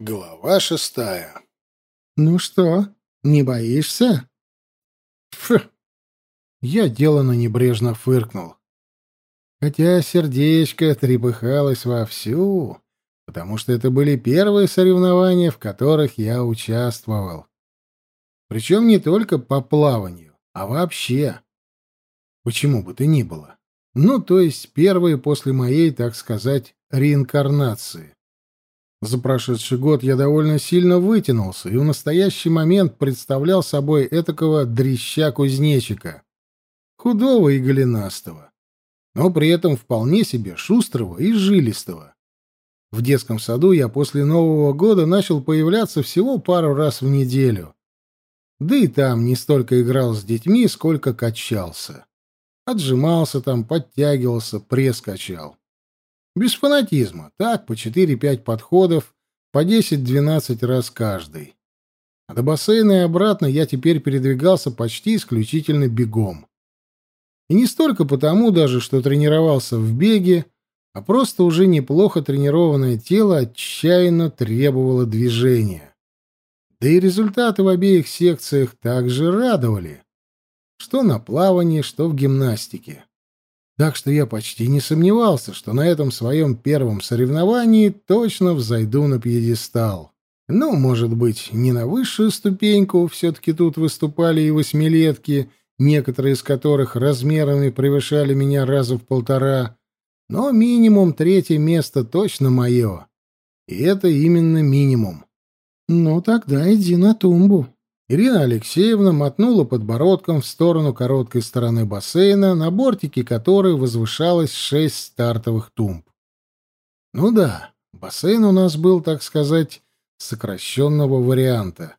Глава шестая. «Ну что, не боишься?» Фу. Я делано небрежно фыркнул. Хотя сердечко трепыхалось вовсю, потому что это были первые соревнования, в которых я участвовал. Причем не только по плаванию, а вообще. Почему бы то ни было. Ну, то есть первые после моей, так сказать, реинкарнации. За прошедший год я довольно сильно вытянулся и в настоящий момент представлял собой этакого дрища-кузнечика, худого и голенастого, но при этом вполне себе шустрого и жилистого. В детском саду я после Нового года начал появляться всего пару раз в неделю. Да и там не столько играл с детьми, сколько качался. Отжимался там, подтягивался, пресс качал. Без фанатизма, так, по 4-5 подходов, по 10-12 раз каждый. А до бассейна и обратно я теперь передвигался почти исключительно бегом. И не столько потому даже, что тренировался в беге, а просто уже неплохо тренированное тело отчаянно требовало движения. Да и результаты в обеих секциях также радовали. Что на плавании, что в гимнастике. Так что я почти не сомневался, что на этом своем первом соревновании точно взойду на пьедестал. Ну, может быть, не на высшую ступеньку, все-таки тут выступали и восьмилетки, некоторые из которых размерами превышали меня раза в полтора, но минимум третье место точно мое. И это именно минимум. «Ну, тогда иди на тумбу», Ирина Алексеевна мотнула подбородком в сторону короткой стороны бассейна, на бортике которой возвышалось шесть стартовых тумб. Ну да, бассейн у нас был, так сказать, сокращенного варианта.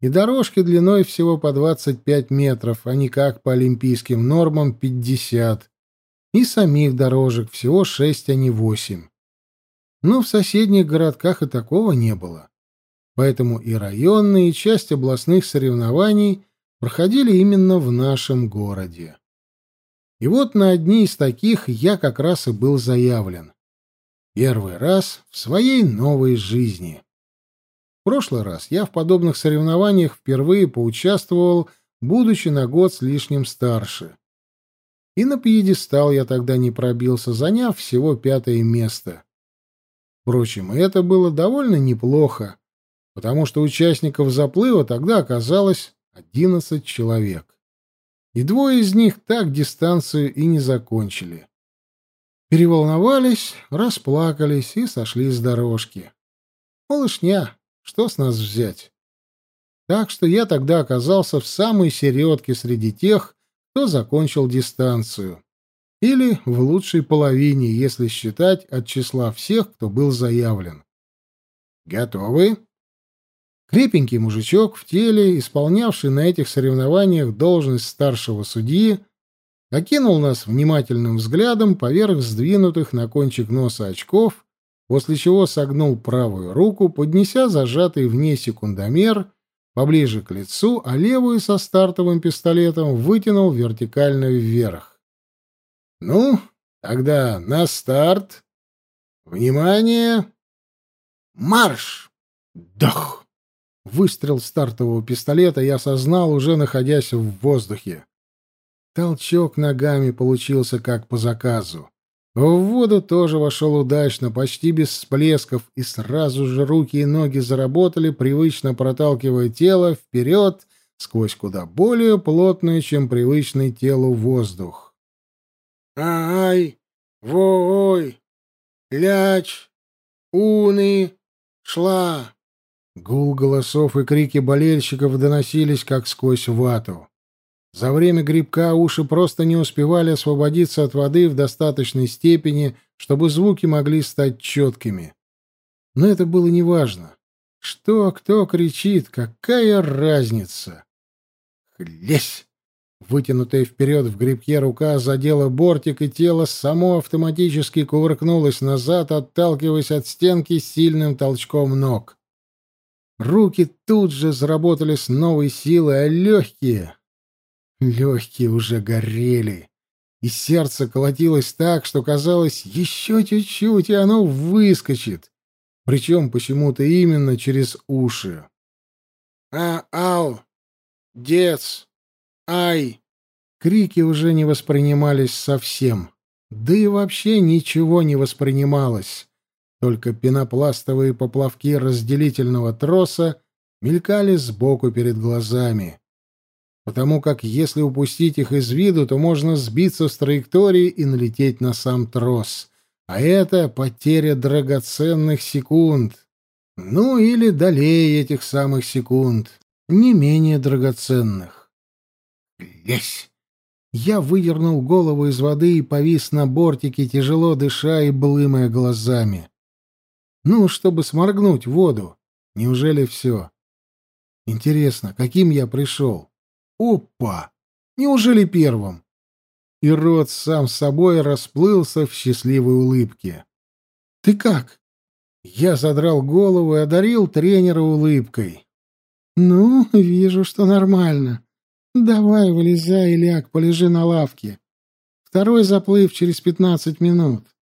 И дорожки длиной всего по 25 метров, а не как по олимпийским нормам 50. И самих дорожек всего 6, а не 8. Но в соседних городках и такого не было поэтому и районные, и часть областных соревнований проходили именно в нашем городе. И вот на одни из таких я как раз и был заявлен. Первый раз в своей новой жизни. В прошлый раз я в подобных соревнованиях впервые поучаствовал, будучи на год с лишним старше. И на пьедестал я тогда не пробился, заняв всего пятое место. Впрочем, это было довольно неплохо, потому что участников заплыва тогда оказалось 11 человек. И двое из них так дистанцию и не закончили. Переволновались, расплакались и сошли с дорожки. Малышня, что с нас взять? Так что я тогда оказался в самой середке среди тех, кто закончил дистанцию. Или в лучшей половине, если считать от числа всех, кто был заявлен. Готовы? Крепенький мужичок в теле, исполнявший на этих соревнованиях должность старшего судьи, окинул нас внимательным взглядом поверх сдвинутых на кончик носа очков, после чего согнул правую руку, поднеся зажатый в ней секундомер поближе к лицу, а левую со стартовым пистолетом вытянул вертикально вверх. «Ну, тогда на старт! Внимание! Марш!» «Дах!» Выстрел стартового пистолета я осознал, уже находясь в воздухе. Толчок ногами получился как по заказу. В воду тоже вошел удачно, почти без всплесков, и сразу же руки и ноги заработали, привычно проталкивая тело вперед сквозь куда более плотный, чем привычный телу воздух. «Ай! Вой! Ляч! Уны! Шла!» Гул голосов и крики болельщиков доносились как сквозь вату. За время грибка уши просто не успевали освободиться от воды в достаточной степени, чтобы звуки могли стать четкими. Но это было неважно. Что кто кричит, какая разница? Хлесь! Вытянутая вперед в грибке рука задела бортик, и тело само автоматически кувыркнулось назад, отталкиваясь от стенки сильным толчком ног. Руки тут же заработали с новой силой, а легкие... Легкие уже горели, и сердце колотилось так, что казалось, еще чуть-чуть, и оно выскочит. Причем почему-то именно через уши. «А, ау! Дец! Ай!» Крики уже не воспринимались совсем. Да и вообще ничего не воспринималось. Только пенопластовые поплавки разделительного троса мелькали сбоку перед глазами. Потому как если упустить их из виду, то можно сбиться с траектории и налететь на сам трос. А это потеря драгоценных секунд. Ну или долей этих самых секунд, не менее драгоценных. Лезь! Я выдернул голову из воды и повис на бортике, тяжело дыша и блымая глазами. Ну, чтобы сморгнуть воду. Неужели все? Интересно, каким я пришел? Опа! Неужели первым? И рот сам собой расплылся в счастливой улыбке. «Ты как?» Я задрал голову и одарил тренера улыбкой. «Ну, вижу, что нормально. Давай, вылезай и ляг, полежи на лавке. Второй заплыв через пятнадцать минут.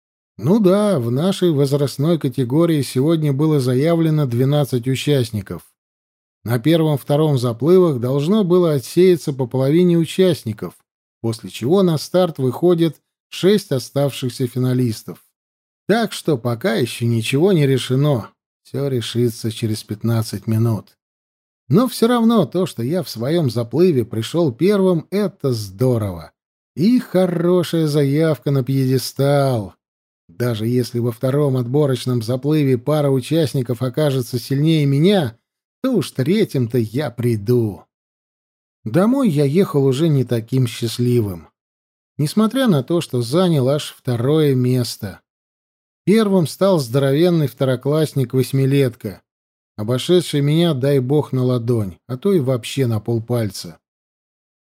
Ну да, в нашей возрастной категории сегодня было заявлено двенадцать участников. На первом-втором заплывах должно было отсеяться по половине участников, после чего на старт выходит шесть оставшихся финалистов. Так что пока еще ничего не решено. Все решится через пятнадцать минут. Но все равно то, что я в своем заплыве пришел первым, это здорово. И хорошая заявка на пьедестал. Даже если во втором отборочном заплыве пара участников окажется сильнее меня, то уж третьим-то я приду. Домой я ехал уже не таким счастливым. Несмотря на то, что занял аж второе место. Первым стал здоровенный второклассник-восьмилетка обошедший меня, дай бог, на ладонь, а то и вообще на полпальца.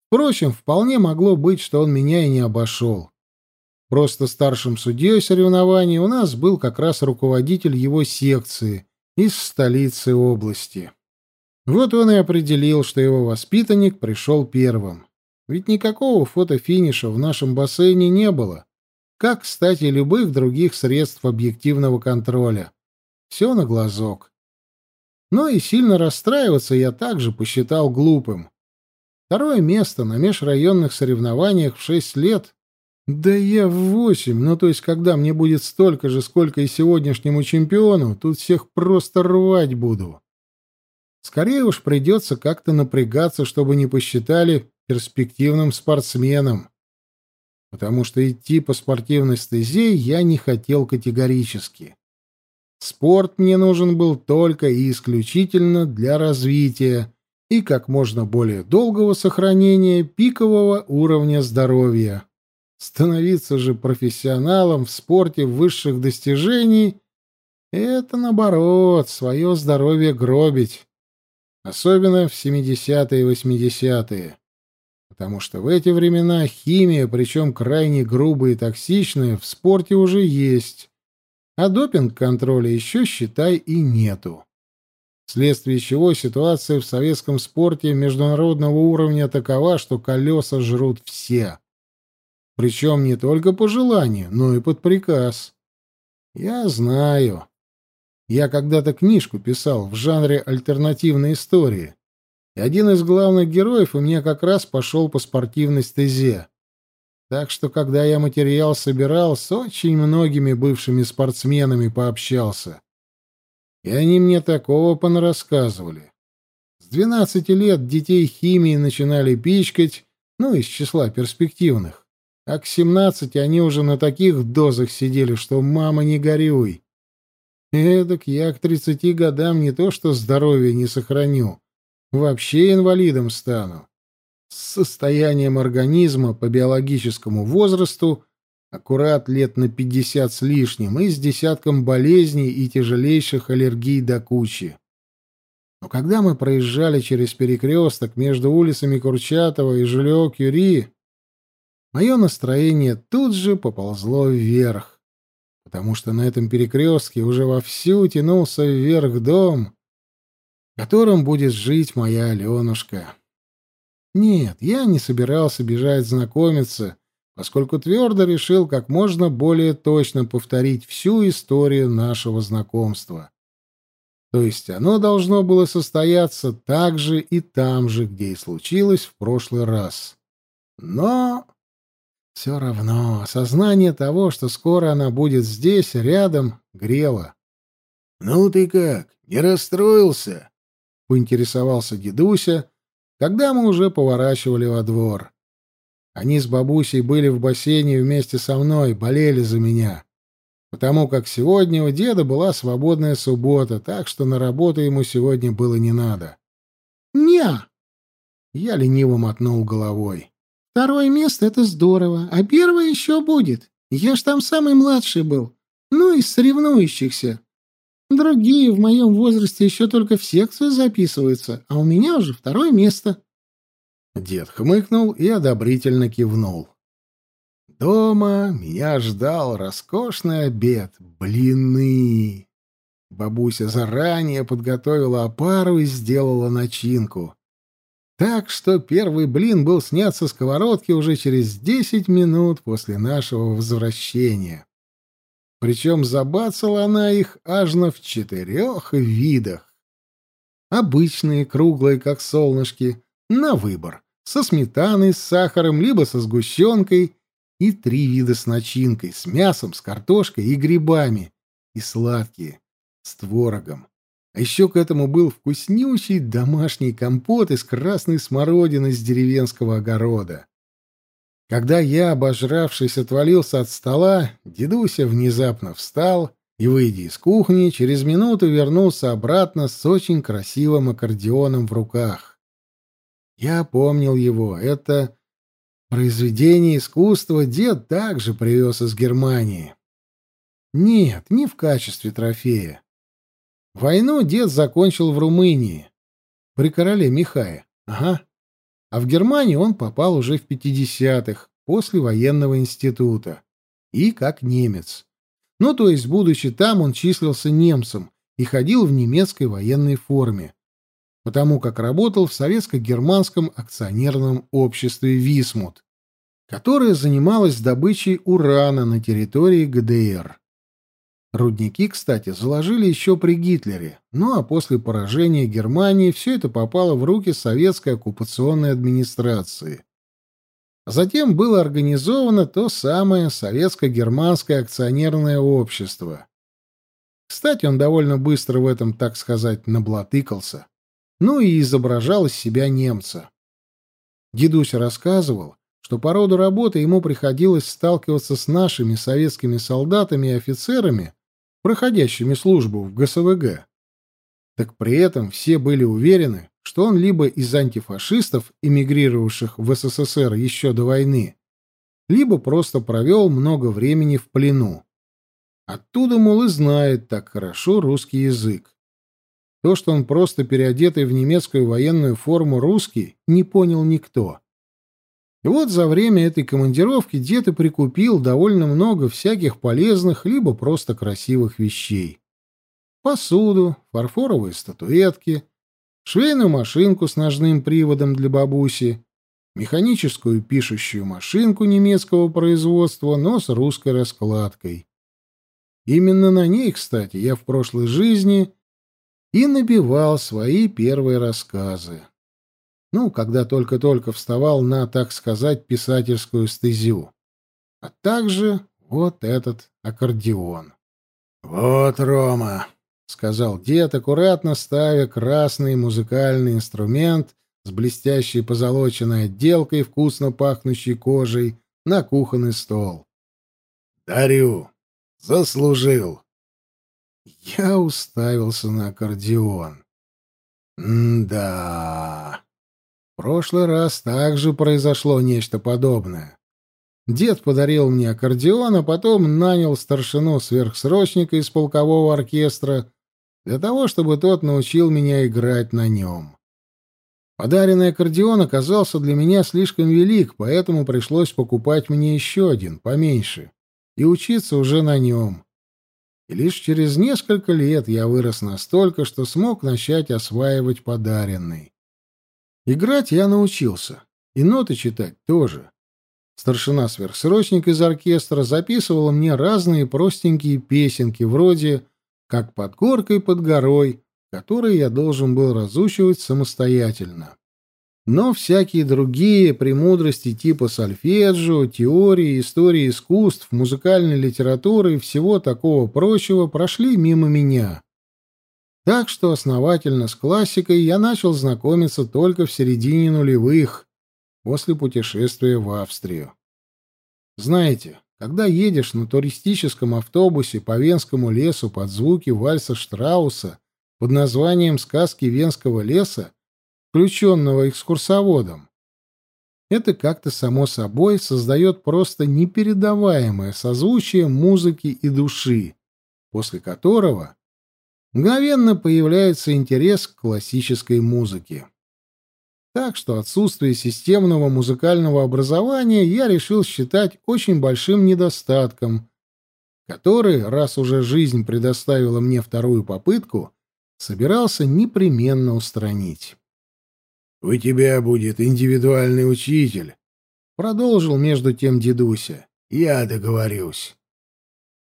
Впрочем, вполне могло быть, что он меня и не обошел. Просто старшим судьей соревнований у нас был как раз руководитель его секции из столицы области. Вот он и определил, что его воспитанник пришел первым. Ведь никакого фотофиниша в нашем бассейне не было, как, кстати, любых других средств объективного контроля. Все на глазок. Но и сильно расстраиваться я также посчитал глупым. Второе место на межрайонных соревнованиях в шесть лет. Да я в восемь, ну то есть когда мне будет столько же, сколько и сегодняшнему чемпиону, тут всех просто рвать буду. Скорее уж придется как-то напрягаться, чтобы не посчитали перспективным спортсменом. Потому что идти по спортивной стезе я не хотел категорически. Спорт мне нужен был только и исключительно для развития и как можно более долгого сохранения пикового уровня здоровья. Становиться же профессионалом в спорте высших достижений — это, наоборот, свое здоровье гробить. Особенно в 70-е и 80-е. Потому что в эти времена химия, причем крайне грубая и токсичная, в спорте уже есть а допинг-контроля еще, считай, и нету. Вследствие чего ситуация в советском спорте международного уровня такова, что колеса жрут все. Причем не только по желанию, но и под приказ. Я знаю. Я когда-то книжку писал в жанре альтернативной истории, и один из главных героев у меня как раз пошел по спортивной стезе. Так что, когда я материал собирал, с очень многими бывшими спортсменами пообщался. И они мне такого понарассказывали. С двенадцати лет детей химии начинали пичкать, ну, из числа перспективных. А к семнадцати они уже на таких дозах сидели, что «мама, не горюй». Эдак я к тридцати годам не то что здоровье не сохраню, вообще инвалидом стану с состоянием организма по биологическому возрасту аккурат лет на 50 с лишним и с десятком болезней и тяжелейших аллергий до кучи. Но когда мы проезжали через перекресток между улицами Курчатова и Жилье-Кюри, мое настроение тут же поползло вверх, потому что на этом перекрестке уже вовсю тянулся вверх дом, в котором будет жить моя Аленушка. Нет, я не собирался бежать знакомиться, поскольку твердо решил как можно более точно повторить всю историю нашего знакомства. То есть оно должно было состояться так же и там же, где и случилось в прошлый раз. Но все равно осознание того, что скоро она будет здесь, рядом, грело. — Ну ты как, не расстроился? — поинтересовался дедуся, когда мы уже поворачивали во двор. Они с бабусей были в бассейне вместе со мной, болели за меня потому как сегодня у деда была свободная суббота, так что на работу ему сегодня было не надо. «Не!» Я лениво мотнул головой. «Второе место — это здорово, а первое еще будет. Я ж там самый младший был, ну, из соревнующихся. Другие в моем возрасте еще только в секцию записываются, а у меня уже второе место». Дед хмыкнул и одобрительно кивнул. Дома меня ждал роскошный обед — блины. Бабуся заранее подготовила опару и сделала начинку. Так что первый блин был снят со сковородки уже через десять минут после нашего возвращения. Причем забацала она их аж на в четырех видах. Обычные, круглые, как солнышки, на выбор, со сметаной, с сахаром, либо со сгущенкой — и три вида с начинкой, с мясом, с картошкой и грибами, и сладкие, с творогом. А еще к этому был вкуснющий домашний компот из красной смородины с деревенского огорода. Когда я, обожравшись, отвалился от стола, дедуся внезапно встал и, выйдя из кухни, через минуту вернулся обратно с очень красивым аккордеоном в руках. Я помнил его. Это Произведение искусства дед также привез из Германии. Нет, не в качестве трофея. Войну дед закончил в Румынии, при короле Михае. Ага. А в Германию он попал уже в 50-х, после военного института. И как немец. Ну, то есть, будучи там, он числился немцем и ходил в немецкой военной форме потому как работал в советско-германском акционерном обществе «Висмут», которое занималось добычей урана на территории ГДР. Рудники, кстати, заложили еще при Гитлере, ну а после поражения Германии все это попало в руки советской оккупационной администрации. Затем было организовано то самое советско-германское акционерное общество. Кстати, он довольно быстро в этом, так сказать, наблатыкался ну и изображал из себя немца. Дедусь рассказывал, что по роду работы ему приходилось сталкиваться с нашими советскими солдатами и офицерами, проходящими службу в ГСВГ. Так при этом все были уверены, что он либо из антифашистов, эмигрировавших в СССР еще до войны, либо просто провел много времени в плену. Оттуда, мол, и знает так хорошо русский язык. То, что он просто переодетый в немецкую военную форму русский, не понял никто. И вот за время этой командировки дед и прикупил довольно много всяких полезных либо просто красивых вещей. Посуду, фарфоровые статуэтки, швейную машинку с ножным приводом для бабуси, механическую пишущую машинку немецкого производства, но с русской раскладкой. Именно на ней, кстати, я в прошлой жизни и набивал свои первые рассказы. Ну, когда только-только вставал на, так сказать, писательскую стезю. А также вот этот аккордеон. «Вот, Рома», — сказал дед, аккуратно ставя красный музыкальный инструмент с блестящей позолоченной отделкой вкусно пахнущей кожей на кухонный стол. «Дарю. Заслужил. Я уставился на аккордеон. М-да. Прошлый раз также произошло нечто подобное. Дед подарил мне аккордеон, а потом нанял старшину-сверхсрочника из полкового оркестра для того, чтобы тот научил меня играть на нем. Подаренный аккордеон оказался для меня слишком велик, поэтому пришлось покупать мне еще один, поменьше, и учиться уже на нем и лишь через несколько лет я вырос настолько, что смог начать осваивать подаренный. Играть я научился, и ноты читать тоже. Старшина-сверхсрочник из оркестра записывал мне разные простенькие песенки, вроде «Как под горкой под горой», которые я должен был разучивать самостоятельно. Но всякие другие премудрости типа сольфеджио, теории, истории искусств, музыкальной литературы и всего такого прочего прошли мимо меня. Так что основательно с классикой я начал знакомиться только в середине нулевых, после путешествия в Австрию. Знаете, когда едешь на туристическом автобусе по Венскому лесу под звуки вальса Штрауса под названием «Сказки Венского леса», включенного экскурсоводом, это как-то само собой создает просто непередаваемое созвучие музыки и души, после которого мгновенно появляется интерес к классической музыке. Так что отсутствие системного музыкального образования я решил считать очень большим недостатком, который, раз уже жизнь предоставила мне вторую попытку, собирался непременно устранить. «У тебя будет индивидуальный учитель», — продолжил между тем дедуся. «Я договорюсь».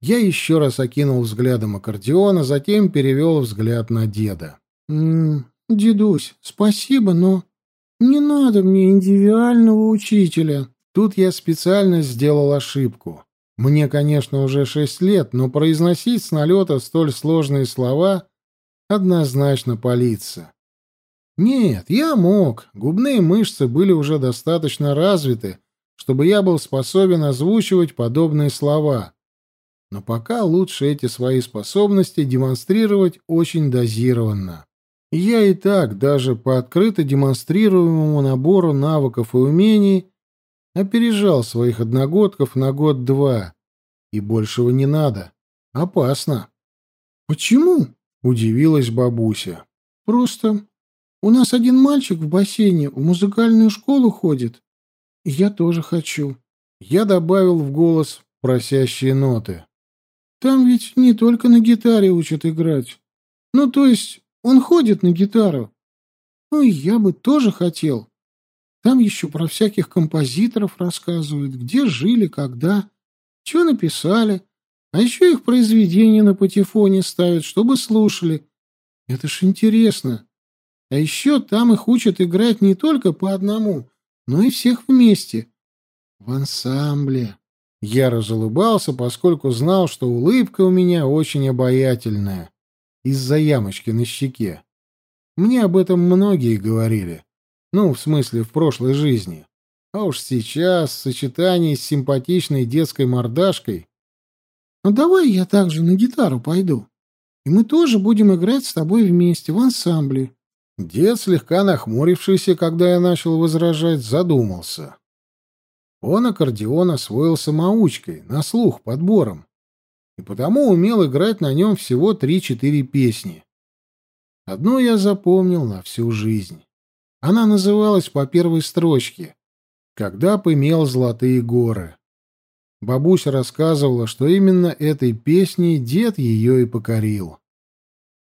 Я еще раз окинул взглядом аккордеон, а затем перевел взгляд на деда. «М -м, «Дедусь, спасибо, но не надо мне индивидуального учителя». Тут я специально сделал ошибку. Мне, конечно, уже шесть лет, но произносить с налета столь сложные слова однозначно палиться. Нет, я мог. Губные мышцы были уже достаточно развиты, чтобы я был способен озвучивать подобные слова но пока лучше эти свои способности демонстрировать очень дозированно. Я и так даже по открыто демонстрируемому набору навыков и умений опережал своих одногодков на год-два, и большего не надо. Опасно. «Почему?» — удивилась бабуся. «Просто у нас один мальчик в бассейне в музыкальную школу ходит. Я тоже хочу». Я добавил в голос просящие ноты. Там ведь не только на гитаре учат играть. Ну, то есть он ходит на гитару. Ну, я бы тоже хотел. Там еще про всяких композиторов рассказывают, где жили, когда, что написали. А еще их произведения на патефоне ставят, чтобы слушали. Это ж интересно. А еще там их учат играть не только по одному, но и всех вместе. В ансамбле. Я разулыбался, поскольку знал, что улыбка у меня очень обаятельная, из-за ямочки на щеке. Мне об этом многие говорили. Ну, в смысле, в прошлой жизни. А уж сейчас, в сочетании с симпатичной детской мордашкой... «Ну давай я также на гитару пойду, и мы тоже будем играть с тобой вместе, в ансамбле». Дед, слегка нахмурившийся, когда я начал возражать, задумался. Он аккордеон освоил самоучкой, на слух, подбором, и потому умел играть на нем всего три-четыре песни. Одну я запомнил на всю жизнь. Она называлась по первой строчке «Когда пымел золотые горы». Бабуся рассказывала, что именно этой песней дед ее и покорил.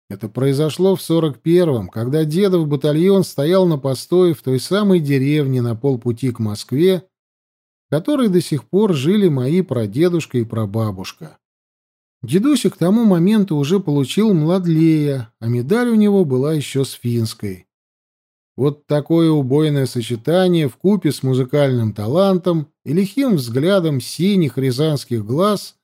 Это произошло в 41-м, когда дедов батальон стоял на постое в той самой деревне на полпути к Москве, которой до сих пор жили мои прадедушка и прабабушка. Дедуся к тому моменту уже получил младлея, а медаль у него была еще с финской. Вот такое убойное сочетание в купе с музыкальным талантом и лихим взглядом синих рязанских глаз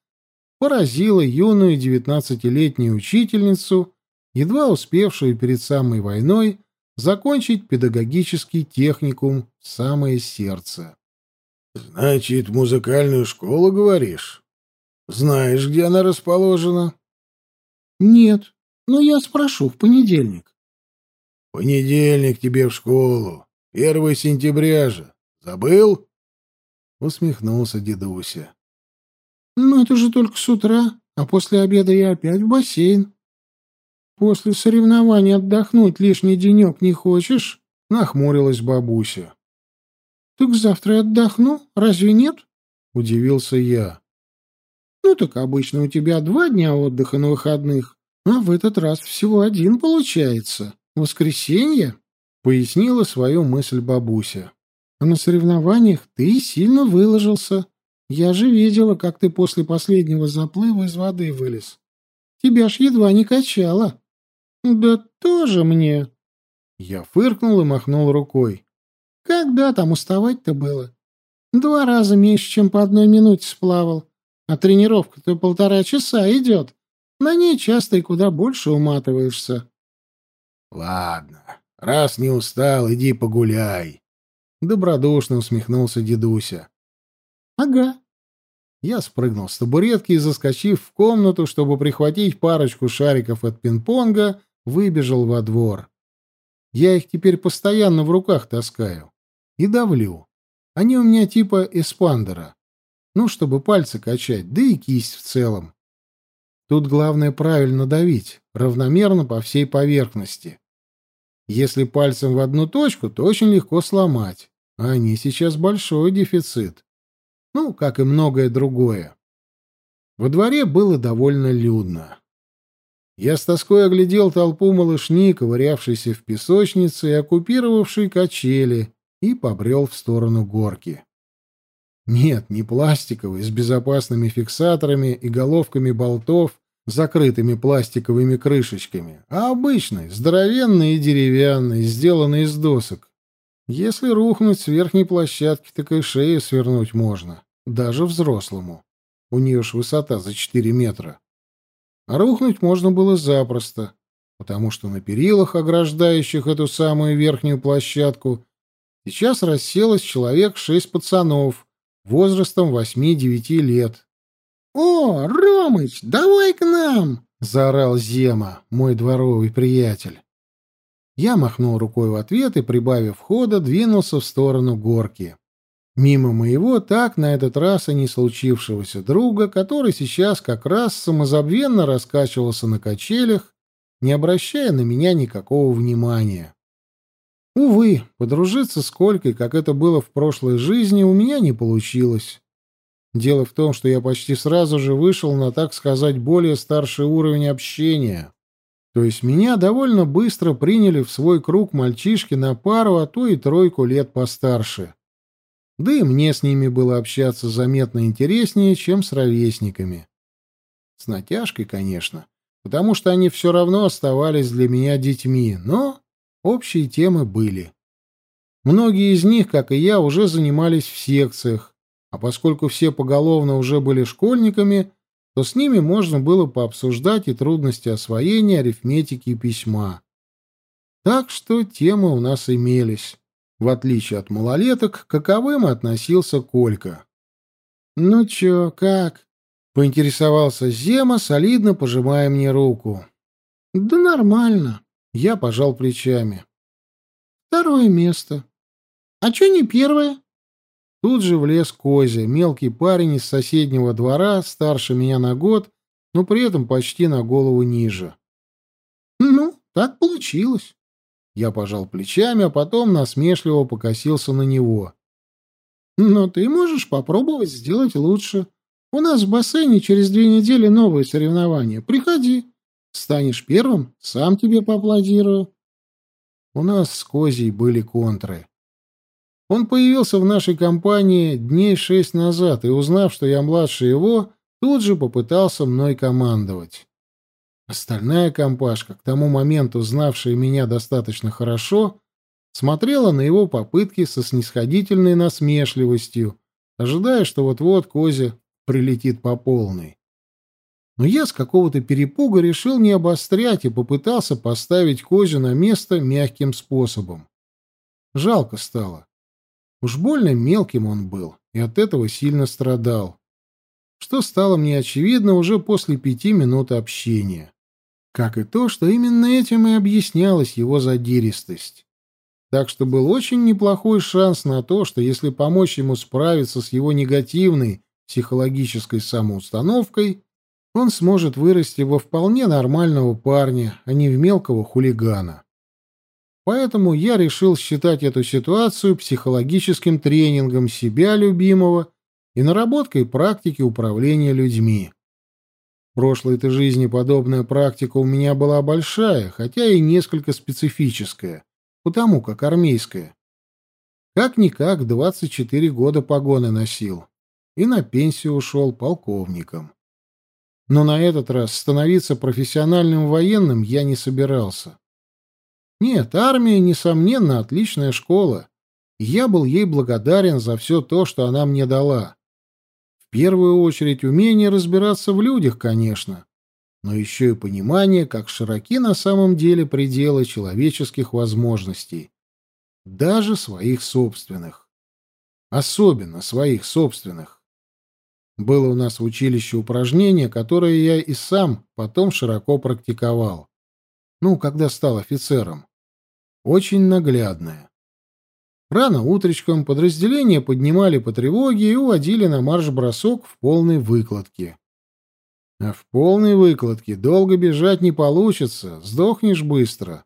поразило юную девятнадцатилетнюю учительницу, едва успевшую перед самой войной закончить педагогический техникум в самое сердце. Значит, музыкальную школу, говоришь? Знаешь, где она расположена? Нет, но я спрошу в понедельник. Понедельник тебе в школу. Первое сентября же. Забыл? Усмехнулся дедуся. Ну, это же только с утра, а после обеда я опять в бассейн. После соревнований отдохнуть лишний денек не хочешь? Нахмурилась бабуся. «Так завтра я отдохну, разве нет?» — удивился я. «Ну так обычно у тебя два дня отдыха на выходных, а в этот раз всего один получается. Воскресенье?» — пояснила свою мысль бабуся. «А на соревнованиях ты сильно выложился. Я же видела, как ты после последнего заплыва из воды вылез. Тебя ж едва не качало. Да тоже мне. Я фыркнул и махнул рукой. Когда там уставать-то было? Два раза меньше, чем по одной минуте сплавал. А тренировка-то полтора часа идет. На ней часто и куда больше уматываешься. — Ладно, раз не устал, иди погуляй. Добродушно усмехнулся дедуся. — Ага. Я спрыгнул с табуретки и, заскочив в комнату, чтобы прихватить парочку шариков от пинг-понга, выбежал во двор. Я их теперь постоянно в руках таскаю. И давлю. Они у меня типа эспандера. Ну, чтобы пальцы качать, да и кисть в целом. Тут главное правильно давить, равномерно по всей поверхности. Если пальцем в одну точку, то очень легко сломать. А они сейчас большой дефицит. Ну, как и многое другое. Во дворе было довольно людно. Я с тоской оглядел толпу малышни, ковырявшейся в песочнице и оккупировавшей качели, и побрел в сторону горки. Нет, не пластиковый, с безопасными фиксаторами и головками болтов, закрытыми пластиковыми крышечками, а обычный, здоровенный и деревянный, сделанный из досок. Если рухнуть с верхней площадки, так и шею свернуть можно, даже взрослому. У нее ж высота за четыре метра. А рухнуть можно было запросто, потому что на перилах, ограждающих эту самую верхнюю площадку, сейчас расселось человек шесть пацанов возрастом восьми-девяти лет. «О, Ромыч, давай к нам!» — заорал Зема, мой дворовый приятель. Я махнул рукой в ответ и, прибавив хода, двинулся в сторону горки. Мимо моего так на этот раз и не случившегося друга, который сейчас как раз самозабвенно раскачивался на качелях, не обращая на меня никакого внимания. Увы, подружиться с Колькой, как это было в прошлой жизни, у меня не получилось. Дело в том, что я почти сразу же вышел на, так сказать, более старший уровень общения. То есть меня довольно быстро приняли в свой круг мальчишки на пару, а то и тройку лет постарше. Да и мне с ними было общаться заметно интереснее, чем с ровесниками. С натяжкой, конечно, потому что они все равно оставались для меня детьми, но общие темы были. Многие из них, как и я, уже занимались в секциях, а поскольку все поголовно уже были школьниками, то с ними можно было пообсуждать и трудности освоения арифметики и письма. Так что темы у нас имелись. В отличие от малолеток, каковым относился Колька. «Ну чё, как?» — поинтересовался Зема, солидно пожимая мне руку. «Да нормально», — я пожал плечами. «Второе место. А чё не первое?» Тут же влез Козя, мелкий парень из соседнего двора, старше меня на год, но при этом почти на голову ниже. «Ну, так получилось». Я пожал плечами, а потом насмешливо покосился на него. «Но ты можешь попробовать сделать лучше. У нас в бассейне через две недели новые соревнования. Приходи. Станешь первым, сам тебе поаплодирую». У нас с Козей были контры. Он появился в нашей компании дней шесть назад и, узнав, что я младше его, тут же попытался мной командовать. Остальная компашка, к тому моменту знавшая меня достаточно хорошо, смотрела на его попытки со снисходительной насмешливостью, ожидая, что вот-вот Козя прилетит по полной. Но я с какого-то перепуга решил не обострять и попытался поставить Козю на место мягким способом. Жалко стало. Уж больно мелким он был, и от этого сильно страдал. Что стало мне очевидно уже после пяти минут общения как и то, что именно этим и объяснялась его задиристость. Так что был очень неплохой шанс на то, что если помочь ему справиться с его негативной психологической самоустановкой, он сможет вырасти во вполне нормального парня, а не в мелкого хулигана. Поэтому я решил считать эту ситуацию психологическим тренингом себя любимого и наработкой практики управления людьми прошлой-то жизни подобная практика у меня была большая, хотя и несколько специфическая, потому как армейская. Как-никак 24 года погоны носил и на пенсию ушел полковником. Но на этот раз становиться профессиональным военным я не собирался. Нет, армия, несомненно, отличная школа. И я был ей благодарен за все то, что она мне дала. В первую очередь умение разбираться в людях, конечно, но еще и понимание, как широки на самом деле пределы человеческих возможностей, даже своих собственных. Особенно своих собственных. Было у нас в училище упражнение, которое я и сам потом широко практиковал. Ну, когда стал офицером. Очень наглядное. Рано утречком подразделения поднимали по тревоге и уводили на марш-бросок в полной выкладке. А в полной выкладке долго бежать не получится, сдохнешь быстро.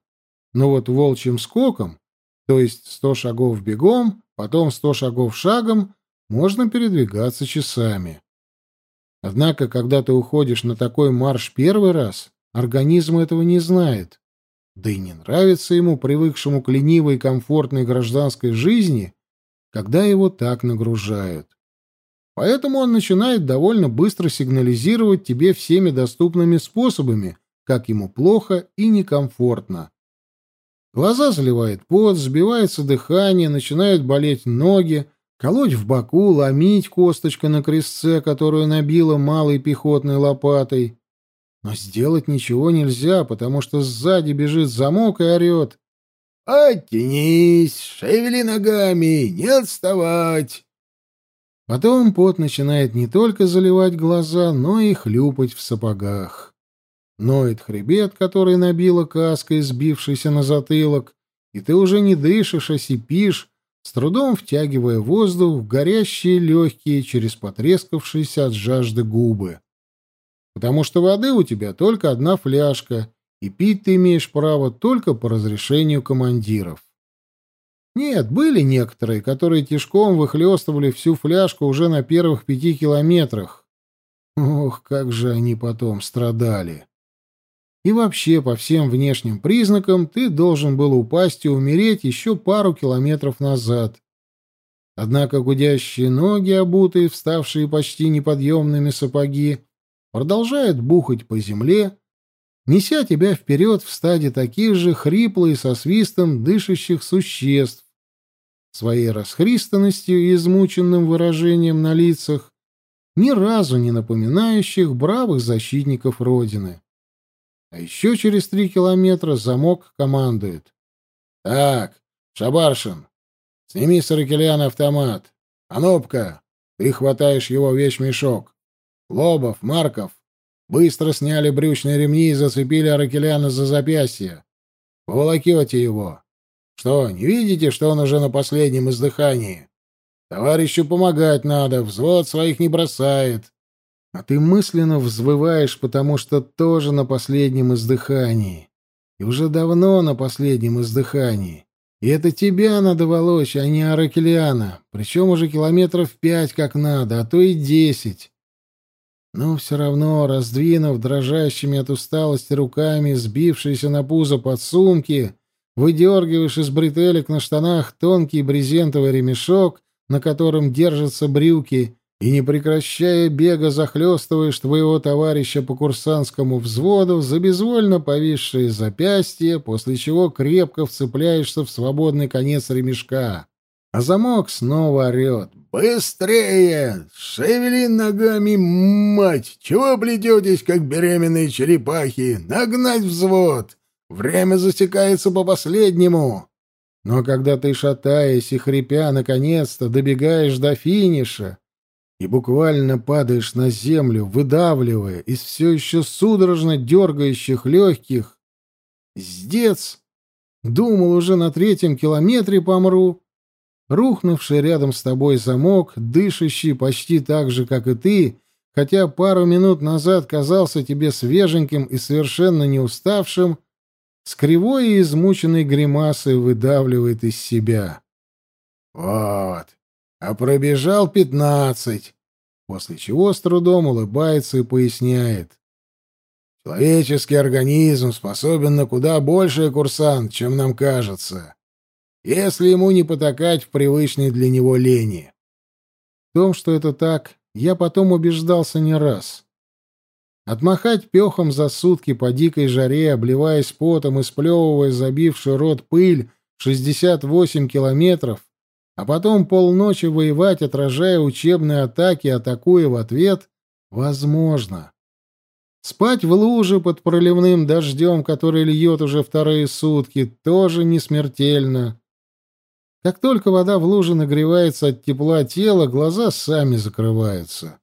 Но вот волчьим скоком, то есть сто шагов бегом, потом сто шагов шагом, можно передвигаться часами. Однако, когда ты уходишь на такой марш первый раз, организм этого не знает. Да и не нравится ему, привыкшему к ленивой и комфортной гражданской жизни, когда его так нагружают. Поэтому он начинает довольно быстро сигнализировать тебе всеми доступными способами, как ему плохо и некомфортно. Глаза заливает пот, сбивается дыхание, начинают болеть ноги, колоть в боку, ломить косточка на крестце, которую набила малой пехотной лопатой. Но сделать ничего нельзя, потому что сзади бежит замок и орет. «Оттянись, шевели ногами, не отставать!» Потом пот начинает не только заливать глаза, но и хлюпать в сапогах. Ноет хребет, который набила каской, сбившийся на затылок, и ты уже не дышишь, а сипишь, с трудом втягивая воздух в горящие легкие через потрескавшиеся от жажды губы. Потому что воды у тебя только одна фляжка, и пить ты имеешь право только по разрешению командиров. Нет, были некоторые, которые тишком выхлестывали всю фляжку уже на первых пяти километрах. Ох, как же они потом страдали. И вообще, по всем внешним признакам, ты должен был упасть и умереть еще пару километров назад. Однако гудящие ноги, обутые, вставшие почти неподъемными сапоги, продолжают бухать по земле, неся тебя вперед в стаде таких же хриплых со свистом дышащих существ, своей расхристанностью и измученным выражением на лицах, ни разу не напоминающих бравых защитников Родины. А еще через три километра замок командует. «Так, Шабаршин, сними с Аракеляна автомат. Анопка, ты хватаешь его вещмешок. Лобов, Марков, быстро сняли брючные ремни и зацепили Аракеляна за запястье. Поволокете его. Что, не видите, что он уже на последнем издыхании? Товарищу помогать надо, взвод своих не бросает. А ты мысленно взвываешь, потому что тоже на последнем издыхании. И уже давно на последнем издыхании. И это тебя надо волочь, а не Аракелиана. Причем уже километров пять как надо, а то и десять. Но все равно, раздвинув дрожащими от усталости руками сбившиеся на пузо подсумки, выдергиваешь из бретелек на штанах тонкий брезентовый ремешок, на котором держатся брюки, и, не прекращая бега, захлестываешь твоего товарища по курсантскому взводу за безвольно повисшие запястья, после чего крепко вцепляешься в свободный конец ремешка. А замок снова орет. «Быстрее! Шевели ногами, мать! Чего плететесь, как беременные черепахи? Нагнать взвод! Время засекается по последнему!» Но когда ты, шатаясь и хрипя, наконец-то добегаешь до финиша, и буквально падаешь на землю, выдавливая из все еще судорожно дергающих легких. Сдец! Думал, уже на третьем километре помру. Рухнувший рядом с тобой замок, дышащий почти так же, как и ты, хотя пару минут назад казался тебе свеженьким и совершенно не уставшим, с кривой и измученной гримасой выдавливает из себя. Вот, а пробежал пятнадцать, после чего с трудом улыбается и поясняет. Человеческий организм способен на куда большее курсант, чем нам кажется, если ему не потакать в привычной для него лени. В том, что это так, я потом убеждался не раз. Отмахать пехом за сутки по дикой жаре, обливаясь потом и сплевывая забивший рот пыль 68 километров, а потом полночи воевать, отражая учебные атаки, атакуя в ответ, возможно. Спать в луже под проливным дождем, который льет уже вторые сутки, тоже не смертельно. Как только вода в луже нагревается от тепла тела, глаза сами закрываются.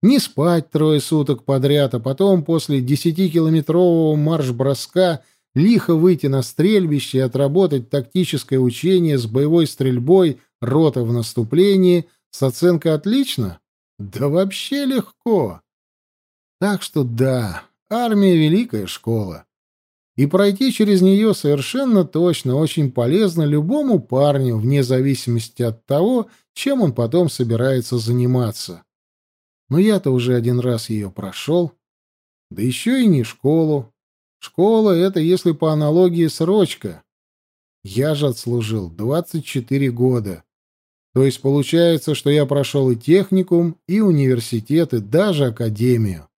Не спать трое суток подряд, а потом после десятикилометрового марш-броска лихо выйти на стрельбище и отработать тактическое учение с боевой стрельбой рота в наступлении с оценкой «отлично»? Да вообще легко. Так что да, армия — великая школа. И пройти через нее совершенно точно очень полезно любому парню, вне зависимости от того, чем он потом собирается заниматься. Но я-то уже один раз ее прошел. Да еще и не школу. Школа — это, если по аналогии, срочка. Я же отслужил 24 года. То есть получается, что я прошел и техникум, и университет, и даже академию.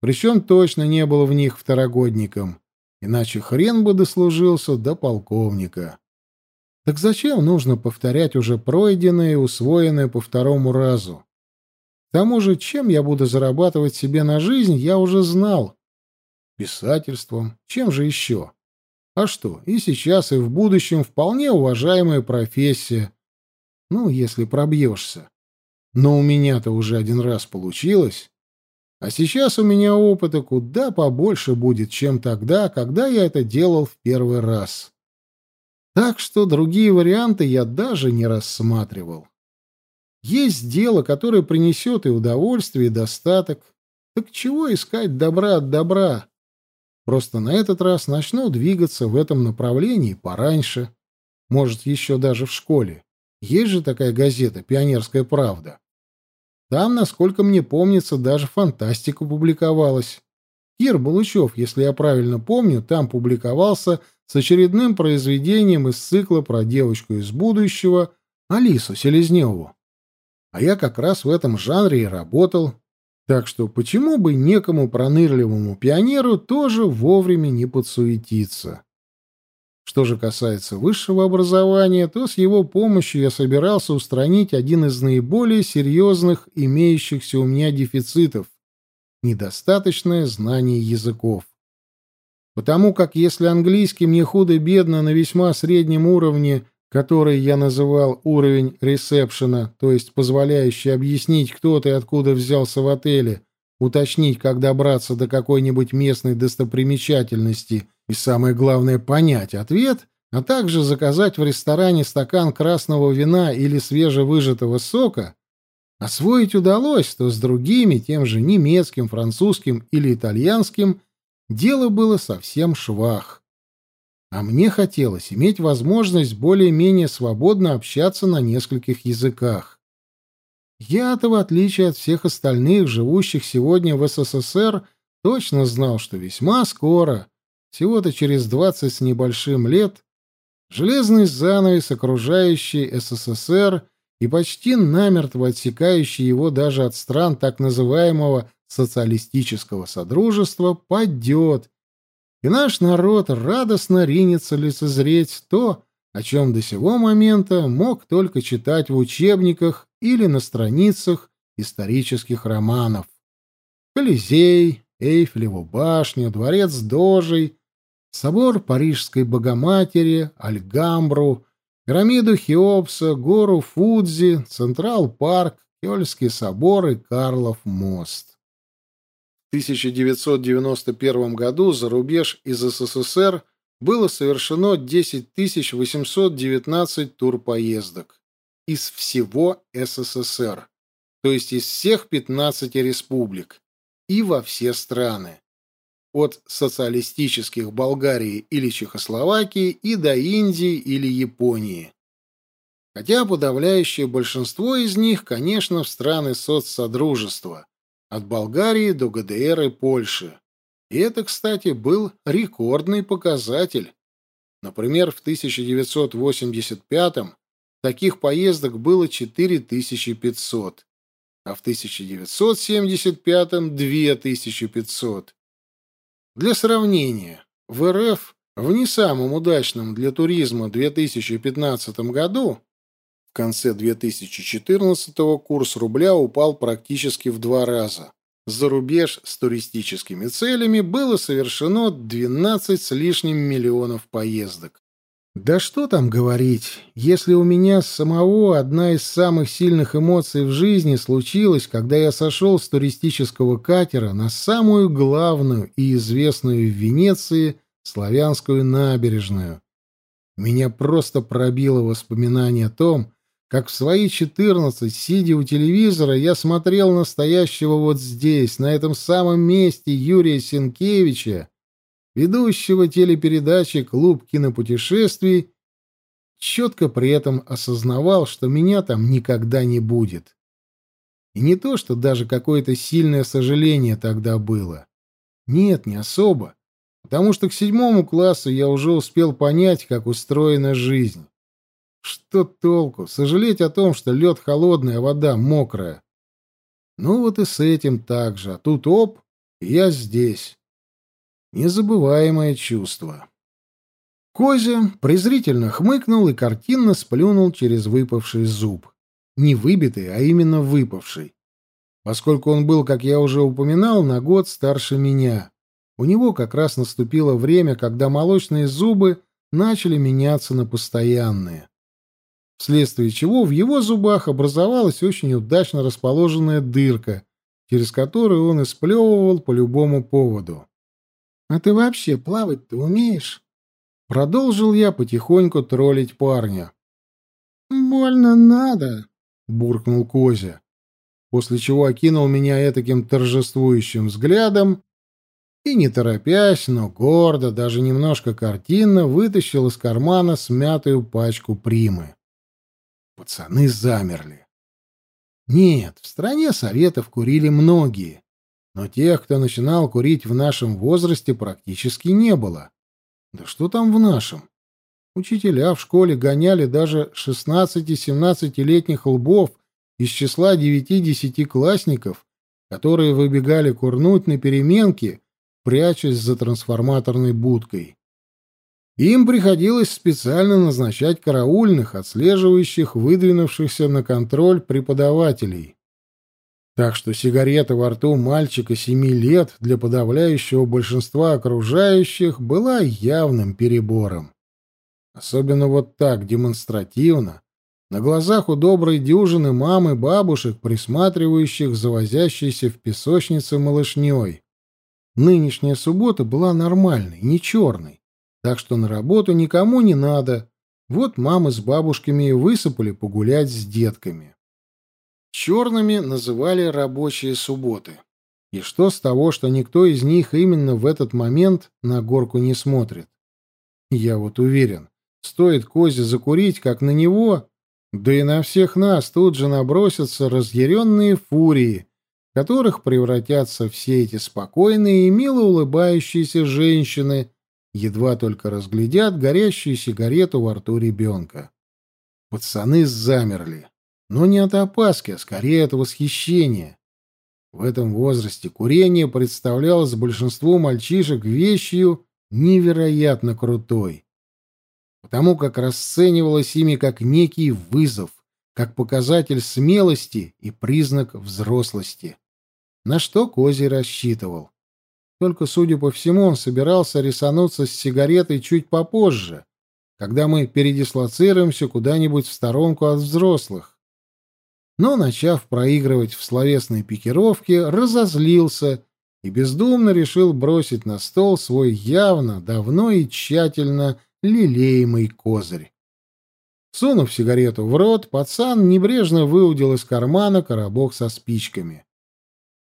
Причем точно не был в них второгодником, иначе хрен бы дослужился до полковника. Так зачем нужно повторять уже пройденное и усвоенное по второму разу? К тому же, чем я буду зарабатывать себе на жизнь, я уже знал. Писательством, чем же еще? А что, и сейчас, и в будущем вполне уважаемая профессия. Ну, если пробьешься. Но у меня-то уже один раз получилось. А сейчас у меня опыта куда побольше будет, чем тогда, когда я это делал в первый раз. Так что другие варианты я даже не рассматривал. Есть дело, которое принесет и удовольствие, и достаток. Так чего искать добра от добра? Просто на этот раз начну двигаться в этом направлении пораньше. Может, еще даже в школе. Есть же такая газета «Пионерская правда». Там, насколько мне помнится, даже фантастика публиковалась. Кир Булычев, если я правильно помню, там публиковался с очередным произведением из цикла про девочку из будущего Алису Селезневу. А я как раз в этом жанре и работал. Так что почему бы некому пронырливому пионеру тоже вовремя не подсуетиться? Что же касается высшего образования, то с его помощью я собирался устранить один из наиболее серьезных имеющихся у меня дефицитов — недостаточное знание языков. Потому как если английский мне худо-бедно на весьма среднем уровне который я называл уровень ресепшена, то есть позволяющий объяснить, кто ты и откуда взялся в отеле, уточнить, как добраться до какой-нибудь местной достопримечательности и, самое главное, понять ответ, а также заказать в ресторане стакан красного вина или свежевыжатого сока, освоить удалось, то с другими, тем же немецким, французским или итальянским, дело было совсем швах. А мне хотелось иметь возможность более-менее свободно общаться на нескольких языках. Я-то, в отличие от всех остальных, живущих сегодня в СССР, точно знал, что весьма скоро, всего-то через двадцать с небольшим лет, железный занавес, окружающий СССР и почти намертво отсекающий его даже от стран так называемого социалистического содружества, падет, и наш народ радостно ринется лицезреть то, о чем до сего момента мог только читать в учебниках или на страницах исторических романов. Колизей, Эйфелеву башню, дворец Дожей, собор Парижской Богоматери, Альгамбру, пирамиду Хеопса, гору Фудзи, Централ-парк, Кёльский собор и Карлов мост. 1991 году за рубеж из СССР было совершено 10 819 турпоездок из всего СССР, то есть из всех 15 республик, и во все страны. От социалистических Болгарии или Чехословакии и до Индии или Японии. Хотя подавляющее большинство из них, конечно, в страны соцсодружества, от Болгарии до ГДР и Польши. И это, кстати, был рекордный показатель. Например, в 1985-м таких поездок было 4500, а в 1975 – 2500. Для сравнения, в РФ в не самом удачном для туризма 2015 году в конце 2014 курс рубля упал практически в два раза. За рубеж с туристическими целями было совершено 12 с лишним миллионов поездок. Да что там говорить, если у меня самого одна из самых сильных эмоций в жизни случилась, когда я сошел с туристического катера на самую главную и известную в Венеции славянскую набережную. Меня просто пробило воспоминание о том, как в свои четырнадцать, сидя у телевизора, я смотрел настоящего вот здесь, на этом самом месте Юрия Сенкевича, ведущего телепередачи «Клуб кинопутешествий», четко при этом осознавал, что меня там никогда не будет. И не то, что даже какое-то сильное сожаление тогда было. Нет, не особо. Потому что к седьмому классу я уже успел понять, как устроена жизнь. Что толку? Сожалеть о том, что лед холодный, а вода мокрая. Ну вот и с этим так же. А тут оп, я здесь. Незабываемое чувство. Козя презрительно хмыкнул и картинно сплюнул через выпавший зуб. Не выбитый, а именно выпавший. Поскольку он был, как я уже упоминал, на год старше меня. У него как раз наступило время, когда молочные зубы начали меняться на постоянные. Вследствие чего в его зубах образовалась очень удачно расположенная дырка, через которую он исплевывал по любому поводу. «А ты вообще плавать-то умеешь?» Продолжил я потихоньку троллить парня. «Больно надо», — буркнул Козя, после чего окинул меня этаким торжествующим взглядом и, не торопясь, но гордо, даже немножко картинно, вытащил из кармана смятую пачку примы. Пацаны замерли. Нет, в стране советов курили многие, но тех, кто начинал курить в нашем возрасте, практически не было. Да что там в нашем? Учителя в школе гоняли даже 16-17-летних лбов из числа 9-10 классников, которые выбегали курнуть на переменке, прячась за трансформаторной будкой. Им приходилось специально назначать караульных, отслеживающих выдвинувшихся на контроль преподавателей. Так что сигарета во рту мальчика семи лет для подавляющего большинства окружающих была явным перебором. Особенно вот так демонстративно, на глазах у доброй дюжины мам и бабушек, присматривающих за возящейся в песочнице малышней. Нынешняя суббота была нормальной, не черной, так что на работу никому не надо. Вот мамы с бабушками и высыпали погулять с детками. Черными называли рабочие субботы. И что с того, что никто из них именно в этот момент на горку не смотрит? Я вот уверен, стоит Козе закурить, как на него, да и на всех нас тут же набросятся разъяренные фурии, которых превратятся все эти спокойные и мило улыбающиеся женщины, едва только разглядят горящую сигарету во рту ребенка. Пацаны замерли. Но не от опаски, а скорее от восхищения. В этом возрасте курение представлялось большинству мальчишек вещью невероятно крутой. Потому как расценивалось ими как некий вызов, как показатель смелости и признак взрослости. На что Козий рассчитывал. Только, судя по всему, он собирался рисануться с сигаретой чуть попозже, когда мы передислоцируемся куда-нибудь в сторонку от взрослых но, начав проигрывать в словесной пикировке, разозлился и бездумно решил бросить на стол свой явно, давно и тщательно лелеемый козырь. Сунув сигарету в рот, пацан небрежно выудил из кармана коробок со спичками.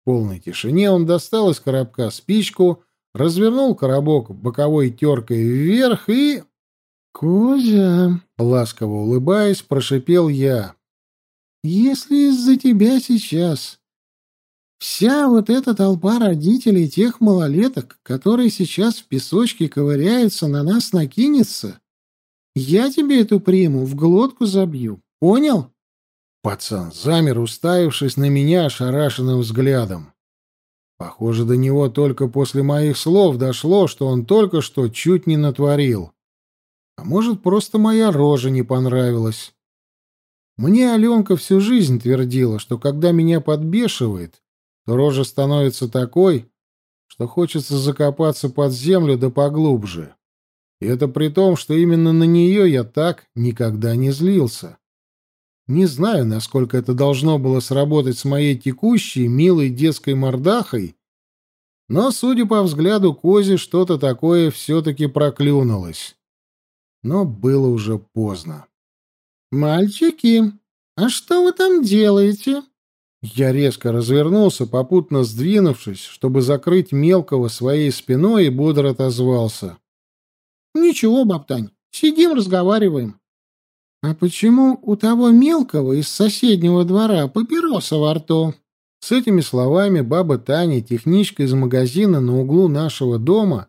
В полной тишине он достал из коробка спичку, развернул коробок боковой теркой вверх и... «Кузя!» — ласково улыбаясь, прошипел я. Если из-за тебя сейчас вся вот эта толпа родителей тех малолеток, которые сейчас в песочке ковыряются, на нас накинется, я тебе эту приму в глотку забью. Понял? Пацан замер, уставившись на меня ошарашенным взглядом. Похоже, до него только после моих слов дошло, что он только что чуть не натворил. А может, просто моя рожа не понравилась. Мне Аленка всю жизнь твердила, что когда меня подбешивает, то рожа становится такой, что хочется закопаться под землю да поглубже. И это при том, что именно на нее я так никогда не злился. Не знаю, насколько это должно было сработать с моей текущей, милой детской мордахой, но, судя по взгляду Кози, что-то такое все-таки проклюнулось. Но было уже поздно. «Мальчики, а что вы там делаете?» Я резко развернулся, попутно сдвинувшись, чтобы закрыть мелкого своей спиной, и бодро отозвался. «Ничего, бабтань, сидим, разговариваем». «А почему у того мелкого из соседнего двора папироса во рту?» С этими словами баба Таня, техничка из магазина на углу нашего дома,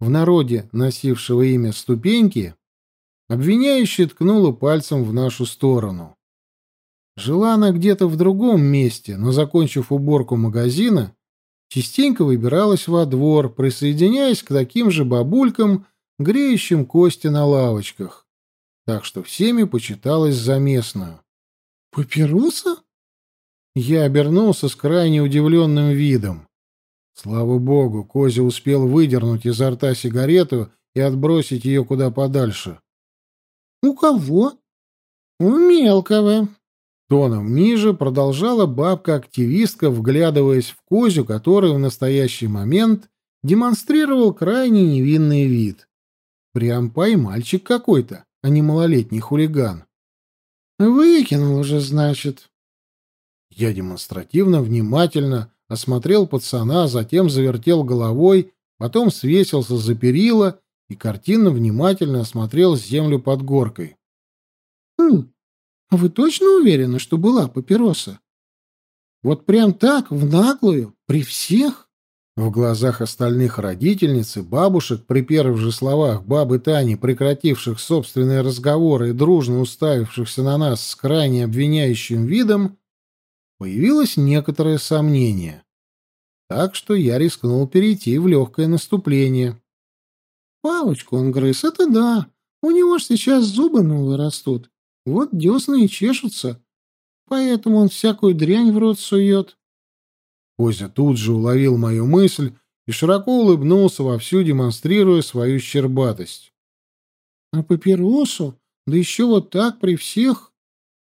в народе носившего имя «Ступеньки», обвиняюще ткнула пальцем в нашу сторону. Жила она где-то в другом месте, но, закончив уборку магазина, частенько выбиралась во двор, присоединяясь к таким же бабулькам, греющим кости на лавочках так что всеми почиталась за местную. «Папироса?» Я обернулся с крайне удивленным видом. Слава богу, Козя успел выдернуть изо рта сигарету и отбросить ее куда подальше. «У кого?» «У мелкого». Тоном ниже продолжала бабка-активистка, вглядываясь в Козю, который в настоящий момент демонстрировал крайне невинный вид. Прям поймальчик какой-то а не малолетний хулиган. «Выкинул уже, значит». Я демонстративно, внимательно осмотрел пацана, затем завертел головой, потом свесился за перила и картинно внимательно осмотрел землю под горкой. «Хм, а вы точно уверены, что была папироса? Вот прям так, в наглую, при всех?» В глазах остальных родительниц и бабушек, при первых же словах бабы Тани, прекративших собственные разговоры и дружно уставившихся на нас с крайне обвиняющим видом, появилось некоторое сомнение. Так что я рискнул перейти в легкое наступление. «Палочку он грыз, это да. У него ж сейчас зубы новые растут. Вот десны и чешутся. Поэтому он всякую дрянь в рот сует. Козя тут же уловил мою мысль и широко улыбнулся, вовсю демонстрируя свою щербатость. — А папиросу? Да еще вот так при всех?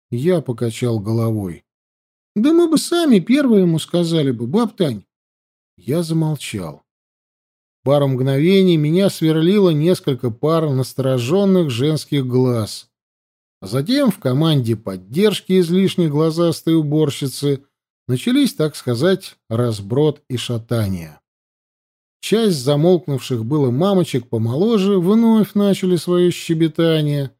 Я покачал головой. — Да мы бы сами первые ему сказали бы, баб Тань. Я замолчал. Пару мгновений меня сверлило несколько пар настороженных женских глаз. А затем в команде поддержки излишней глазастой уборщицы начались, так сказать, разброд и шатание. Часть замолкнувших было мамочек помоложе вновь начали свое щебетание,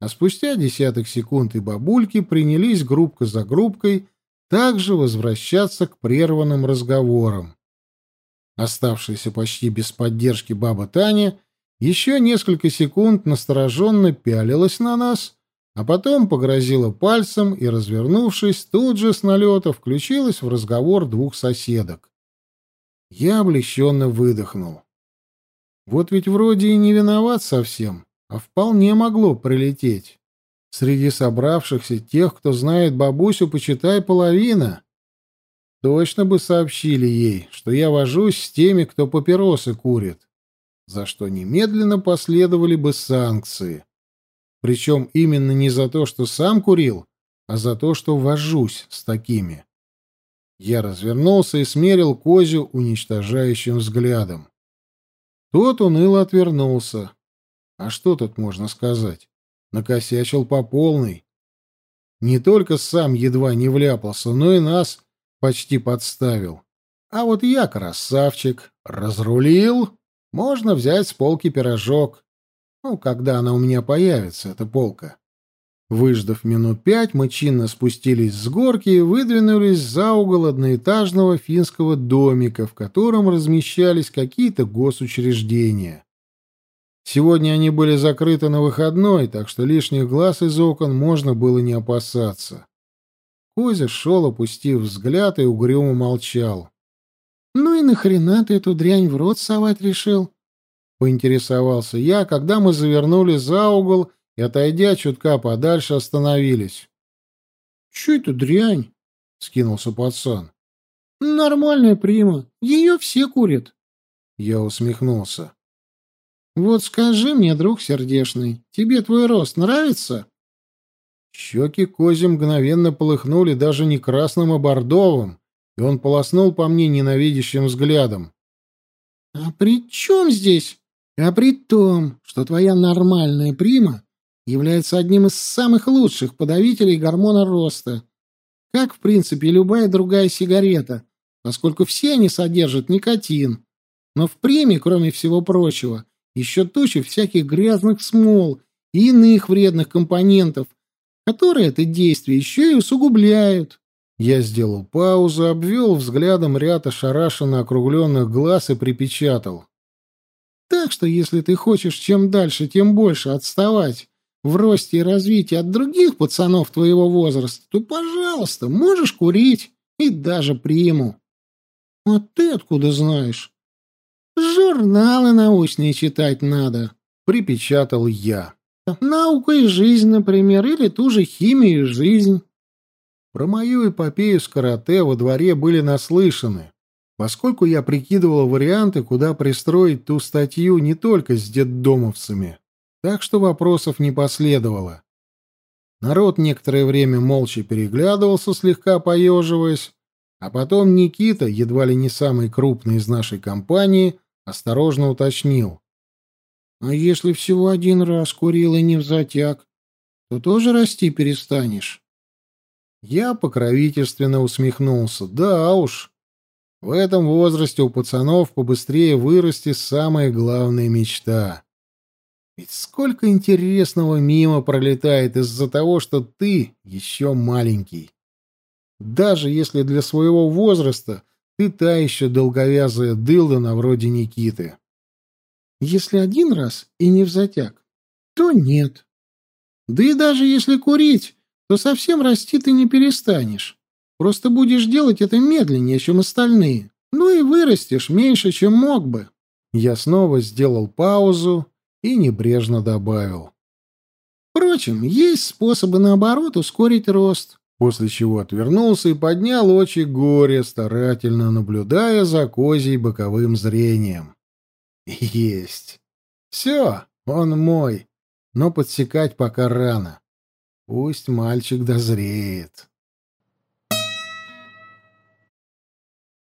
а спустя десяток секунд и бабульки принялись группка за группкой также возвращаться к прерванным разговорам. Оставшаяся почти без поддержки баба Таня еще несколько секунд настороженно пялилась на нас — а потом погрозила пальцем и, развернувшись, тут же с налета включилась в разговор двух соседок. Я облегченно выдохнул. Вот ведь вроде и не виноват совсем, а вполне могло прилететь. Среди собравшихся тех, кто знает бабусю, почитай половина. Точно бы сообщили ей, что я вожусь с теми, кто папиросы курит, за что немедленно последовали бы санкции. Причем именно не за то, что сам курил, а за то, что вожусь с такими. Я развернулся и смерил Козю уничтожающим взглядом. Тот уныло отвернулся. А что тут можно сказать? Накосячил по полной. Не только сам едва не вляпался, но и нас почти подставил. А вот я красавчик, разрулил. Можно взять с полки пирожок. Ну, когда она у меня появится, эта полка. Выждав минут пять, мы чинно спустились с горки и выдвинулись за угол одноэтажного финского домика, в котором размещались какие-то госучреждения. Сегодня они были закрыты на выходной, так что лишних глаз из окон можно было не опасаться. Козя шел, опустив взгляд, и угрюмо молчал. «Ну и нахрена ты эту дрянь в рот совать решил?» — поинтересовался я, когда мы завернули за угол и, отойдя чутка подальше, остановились. «Чё это дрянь?» — скинулся пацан. «Нормальная прима. Ее все курят». Я усмехнулся. «Вот скажи мне, друг сердешный, тебе твой рост нравится?» Щеки Кози мгновенно полыхнули даже не красным, а бордовым, и он полоснул по мне ненавидящим взглядом. «А при чем здесь? А при том, что твоя нормальная прима является одним из самых лучших подавителей гормона роста, как, в принципе, любая другая сигарета, поскольку все они содержат никотин. Но в приме, кроме всего прочего, еще туча всяких грязных смол и иных вредных компонентов, которые это действие еще и усугубляют. Я сделал паузу, обвел взглядом ряд ошарашенно округленных глаз и припечатал. Так что, если ты хочешь чем дальше, тем больше отставать в росте и развитии от других пацанов твоего возраста, то, пожалуйста, можешь курить и даже приму. А ты откуда знаешь? Журналы научные читать надо, припечатал я. Наука и жизнь, например, или ту же химию и жизнь. Про мою эпопею с карате во дворе были наслышаны, поскольку я прикидывал варианты, куда пристроить ту статью не только с детдомовцами, так что вопросов не последовало. Народ некоторое время молча переглядывался, слегка поеживаясь, а потом Никита, едва ли не самый крупный из нашей компании, осторожно уточнил. А если всего один раз курил и не в затяг, то тоже расти перестанешь. Я покровительственно усмехнулся. Да уж, в этом возрасте у пацанов побыстрее вырасти самая главная мечта. Ведь сколько интересного мимо пролетает из-за того, что ты еще маленький. Даже если для своего возраста ты та еще долговязая дылда на вроде Никиты. Если один раз и не в затяг, то нет. Да и даже если курить, то совсем расти ты не перестанешь. Просто будешь делать это медленнее, чем остальные. Ну и вырастешь меньше, чем мог бы. Я снова сделал паузу и небрежно добавил. Впрочем, есть способы, наоборот, ускорить рост. После чего отвернулся и поднял очи горе, старательно наблюдая за козей боковым зрением. Есть. Все, он мой. Но подсекать пока рано. Пусть мальчик дозреет.